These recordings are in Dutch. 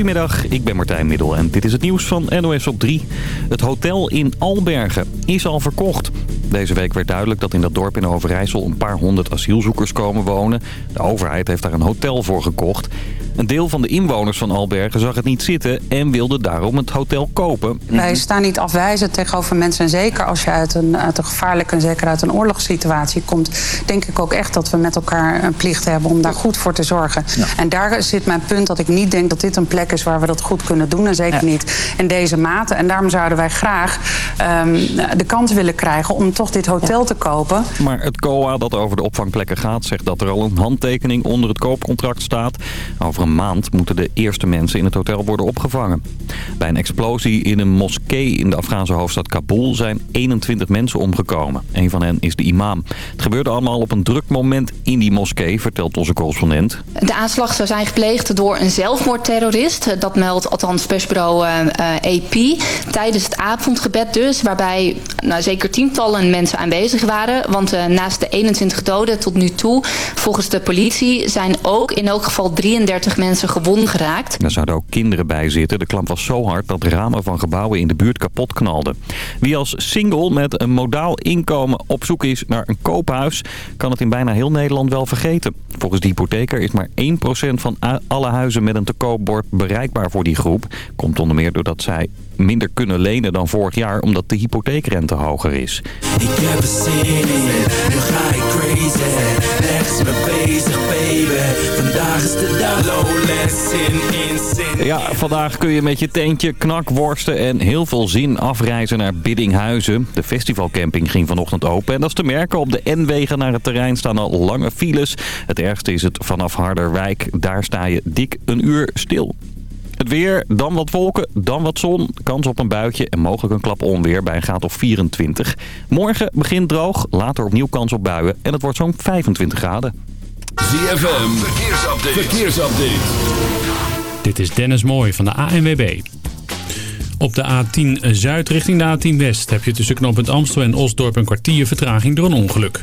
Goedemiddag, ik ben Martijn Middel en dit is het nieuws van NOS op 3. Het hotel in Albergen is al verkocht. Deze week werd duidelijk dat in dat dorp in Overijssel een paar honderd asielzoekers komen wonen. De overheid heeft daar een hotel voor gekocht. Een deel van de inwoners van Albergen zag het niet zitten en wilde daarom het hotel kopen. Wij staan niet afwijzend tegenover mensen. En zeker als je uit een, uit een gevaarlijke en zeker uit een oorlogssituatie komt... denk ik ook echt dat we met elkaar een plicht hebben om daar goed voor te zorgen. En daar zit mijn punt dat ik niet denk dat dit een plek is waar we dat goed kunnen doen. En zeker niet in deze mate. En daarom zouden wij graag um, de kans willen krijgen om toch dit hotel te kopen. Maar het COA dat over de opvangplekken gaat zegt dat er al een handtekening onder het koopcontract staat. Over een maand moeten de eerste mensen in het hotel worden opgevangen. Bij een explosie in een moskee in de Afghaanse hoofdstad Kabul zijn 21 mensen omgekomen. Een van hen is de imam. Het gebeurde allemaal op een druk moment in die moskee, vertelt onze correspondent. De aanslag zou zijn gepleegd door een zelfmoordterrorist. Dat meldt althans persbureau uh, eh, AP. Tijdens het avondgebed dus, waarbij nou, zeker tientallen mensen aanwezig waren. Want uh, naast de 21 doden tot nu toe, volgens de politie, zijn ook in elk geval 33 mensen gewond geraakt. Er zouden ook kinderen bij zitten. De klamp was zo hard dat ramen van gebouwen in de buurt kapot knalden. Wie als single met een modaal inkomen op zoek is naar een koophuis... kan het in bijna heel Nederland wel vergeten. Volgens de hypotheker is maar 1% van alle huizen met een te koopbord bereikbaar voor die groep. Komt onder meer doordat zij minder kunnen lenen dan vorig jaar omdat de hypotheekrente hoger is. Ik heb zin in, nu ga ik crazy. Me bezig baby, vandaag is de dag. in, Ja, vandaag kun je met je tentje, knakworsten en heel veel zin afreizen naar Biddinghuizen. De festivalcamping ging vanochtend open en dat is te merken. Op de N-wegen naar het terrein staan al lange files. Het ergste is het vanaf Harderwijk. Daar sta je dik een uur stil. Het weer, dan wat wolken, dan wat zon. Kans op een buitje en mogelijk een klap onweer bij een graad of 24. Morgen begint droog, later opnieuw kans op buien. En het wordt zo'n 25 graden. ZFM, verkeersupdate. verkeersupdate. Dit is Dennis Mooij van de ANWB. Op de A10 Zuid richting de A10 West heb je tussen knooppunt Amstel en Osdorp een kwartier vertraging door een ongeluk.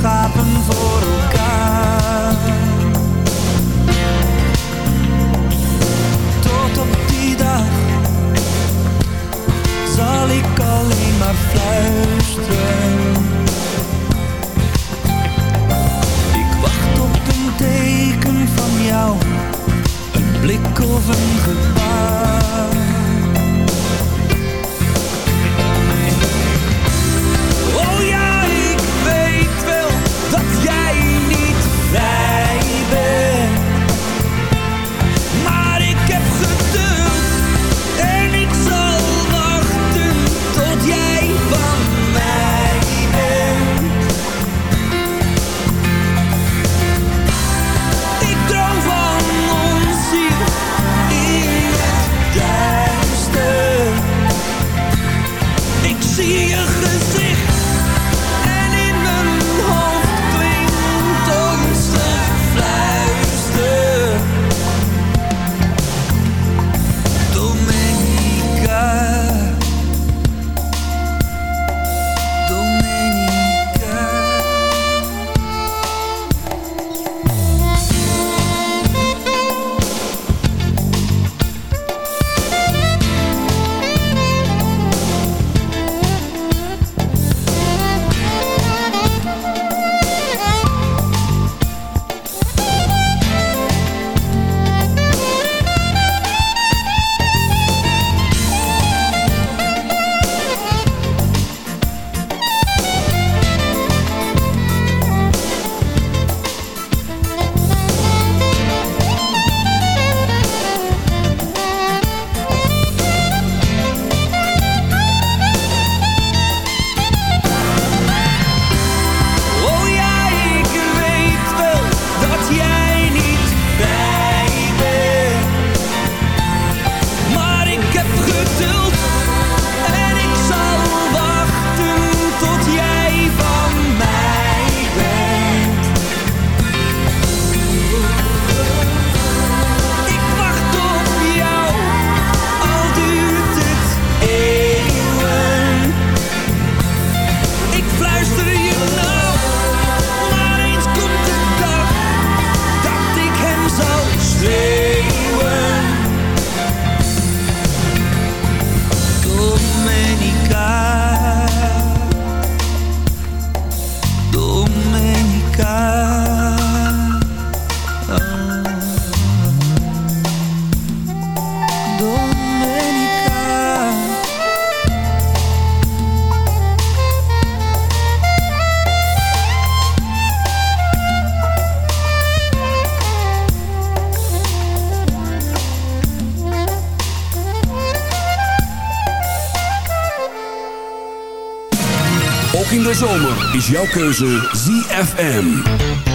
Zijn geschapen voor elkaar is jouw keuze ZFM.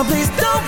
Oh, please don't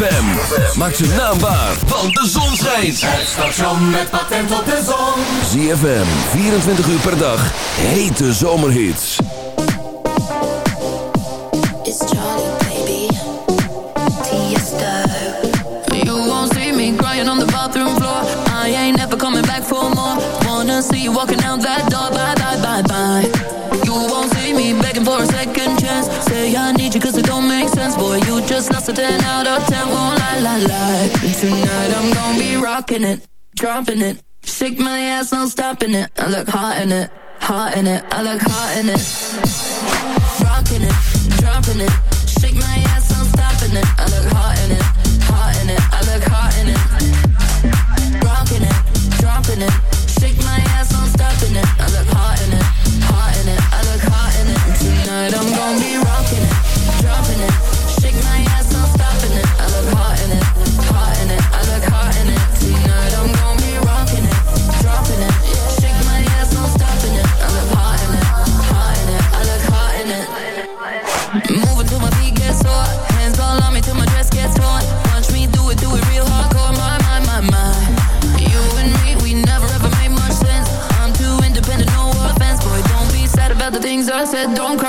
ZFM. Maak zijn naam waar, want de zon schijnt. Het station met patent op de zon. ZFM, 24 uur per dag. Hete zomerhits. It's Charlie, baby. Tiesto. You won't see me crying on the bathroom floor. I ain't never coming back for more. Wanna see you walking out that door. Bye, bye, bye, bye. You won't see me begging for a second chance. Say I need you cause it don't make sense. Boy, you just lost a 10 out of 10. Won't lie, lie, lie. Tonight I'm gonna be rocking it, dropping it. Shake my ass, no stopping it. I look hot in it, hot in it. I look hot in it. Rocking it, dropping it. Shake my ass, no stopping it. I look hot in it, hot in it. I look hot in it. Rocking it, dropping it.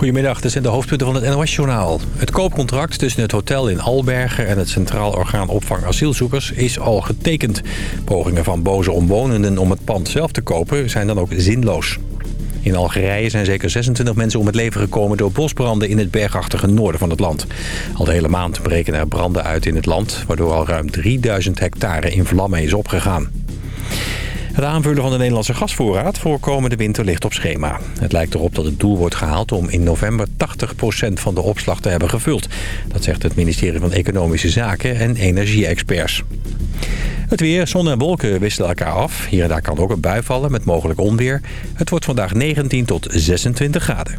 Goedemiddag, dit zijn de hoofdpunten van het NOS-journaal. Het koopcontract tussen het hotel in Albergen en het Centraal Orgaan Opvang Asielzoekers is al getekend. Pogingen van boze omwonenden om het pand zelf te kopen zijn dan ook zinloos. In Algerije zijn zeker 26 mensen om het leven gekomen door bosbranden in het bergachtige noorden van het land. Al de hele maand breken er branden uit in het land, waardoor al ruim 3000 hectare in vlammen is opgegaan. Het aanvullen van de Nederlandse gasvoorraad voor komende winter ligt op schema. Het lijkt erop dat het doel wordt gehaald om in november 80% van de opslag te hebben gevuld. Dat zegt het ministerie van Economische Zaken en Energie-experts. Het weer, zon en wolken wisselen elkaar af. Hier en daar kan ook een bui vallen met mogelijk onweer. Het wordt vandaag 19 tot 26 graden.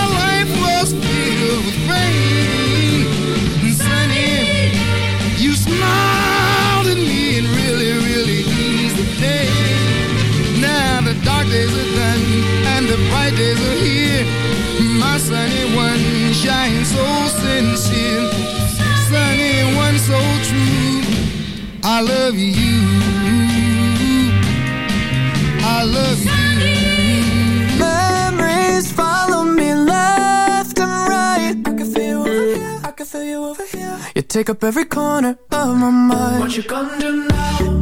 I love you. I love you. Memories follow me left and right. I can feel you over here. I can feel you over here. You take up every corner of my mind. What you gonna do now?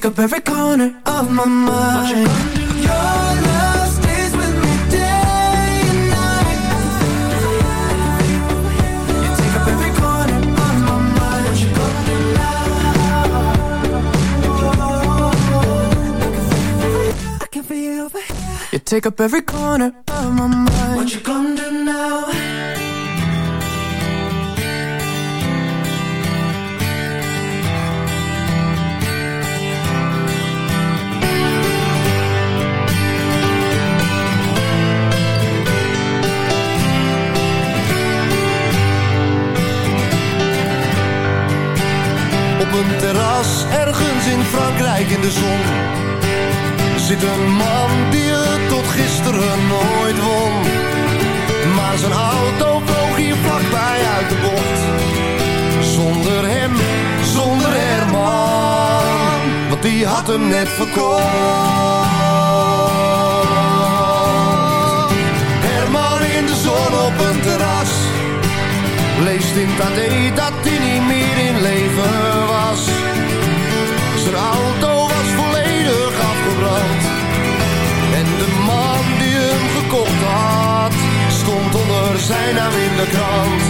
Take up every corner of my mind. Your love stays with me day and night. You take up every corner of my mind. I can feel you over here. You take up every corner hem net verkocht Herman in de zon op een terras Leest in AD dat hij niet meer in leven was. Zijn auto was volledig afgebrand. En de man die hem gekocht had, stond onder zijn naam in de krant.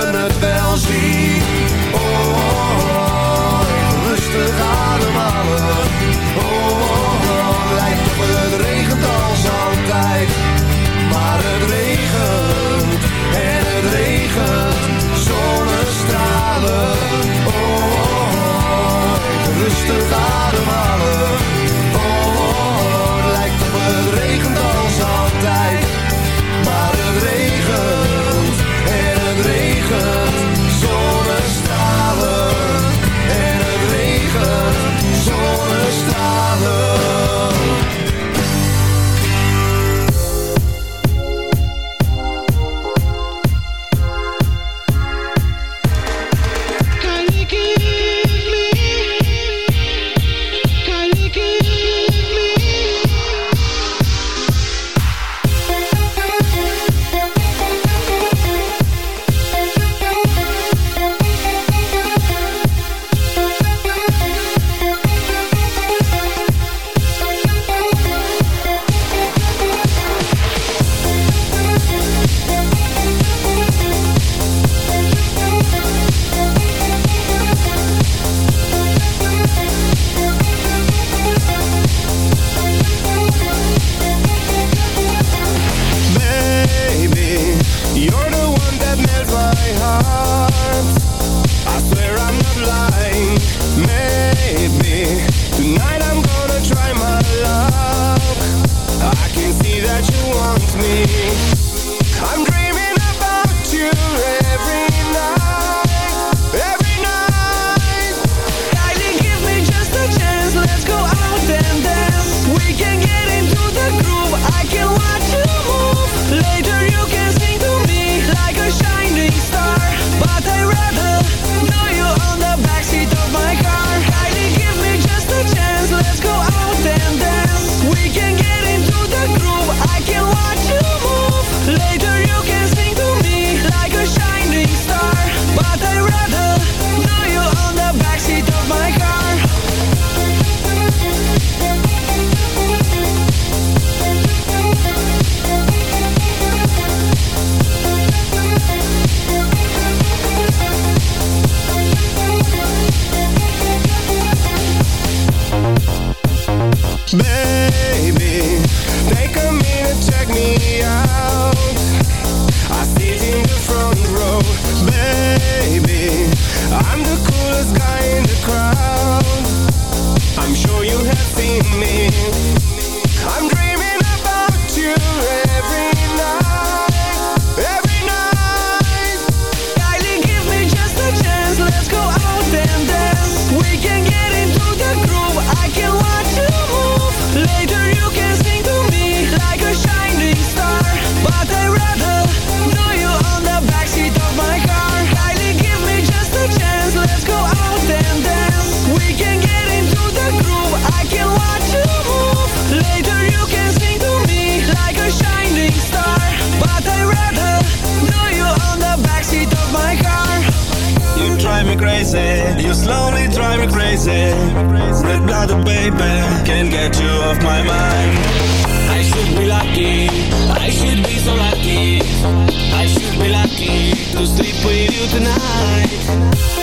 you tonight.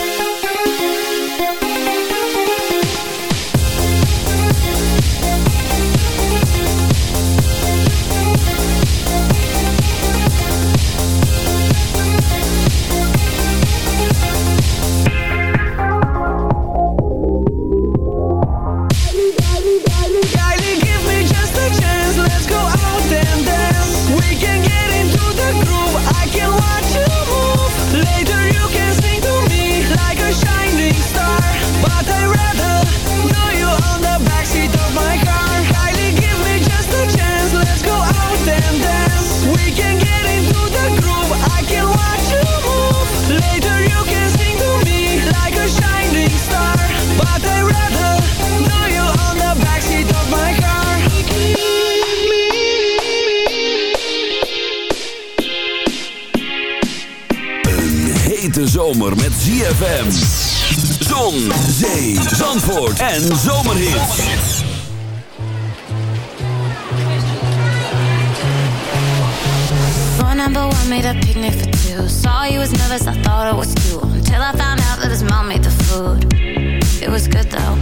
ZFM. Zon, zee, zandvoort en zomerhits. Phone number one made a picnic for two. Saw you was nervous, I thought it was cute. Until I found out that his mom made the food. It was good though.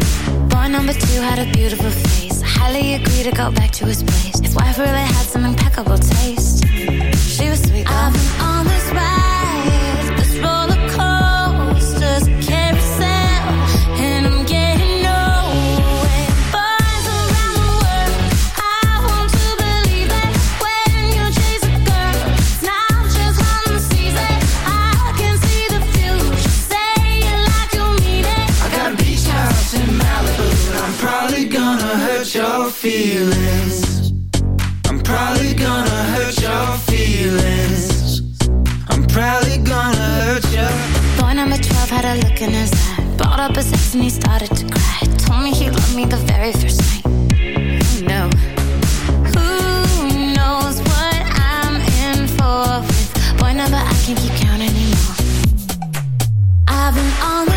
Boy number two had a beautiful face. I highly agree to go back to his place. His wife really had some impeccable taste. She was sweet though. I've been on this ride, feelings. I'm probably gonna hurt your feelings. I'm probably gonna hurt you. Boy number 12 had a look in his eye. Brought up his ex and he started to cry. Told me he loved me the very first night. Who knew? Who knows what I'm in for with boy number I can't keep count anymore. I've been on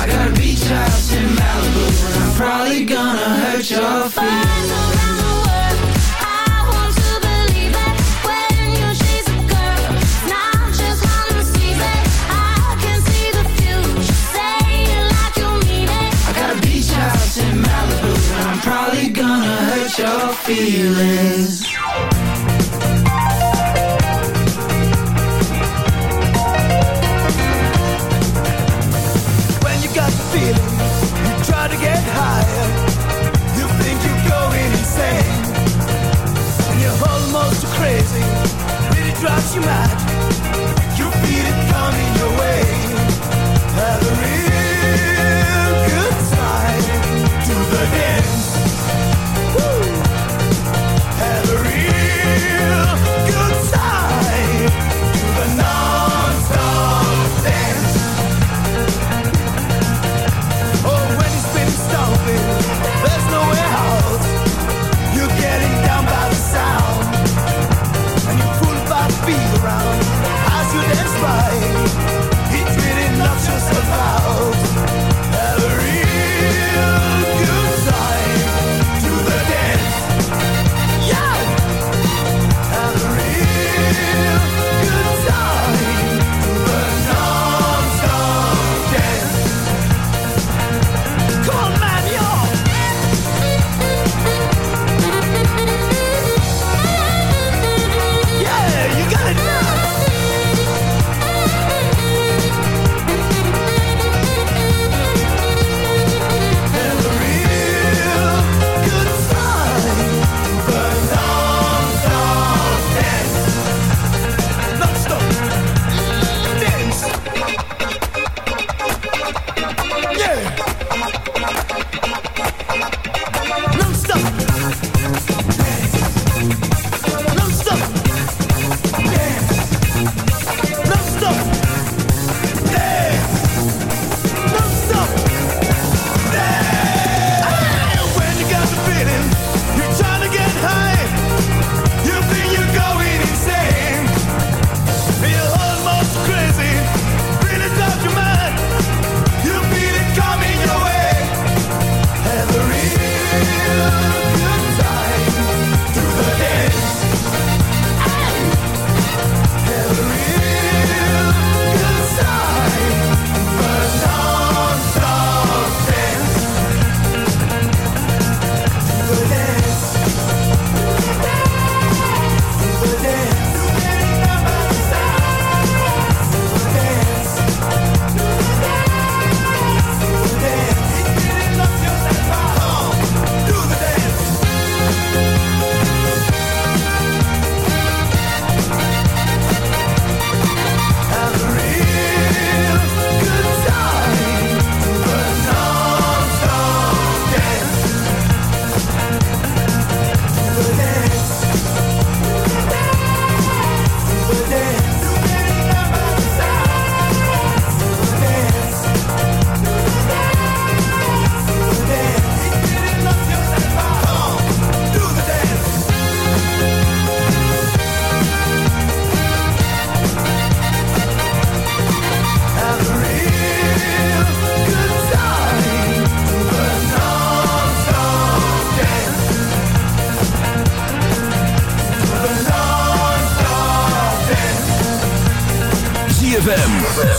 I got a beach house in Malibu, and I'm probably gonna hurt your feelings. I want to believe that you my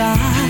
side.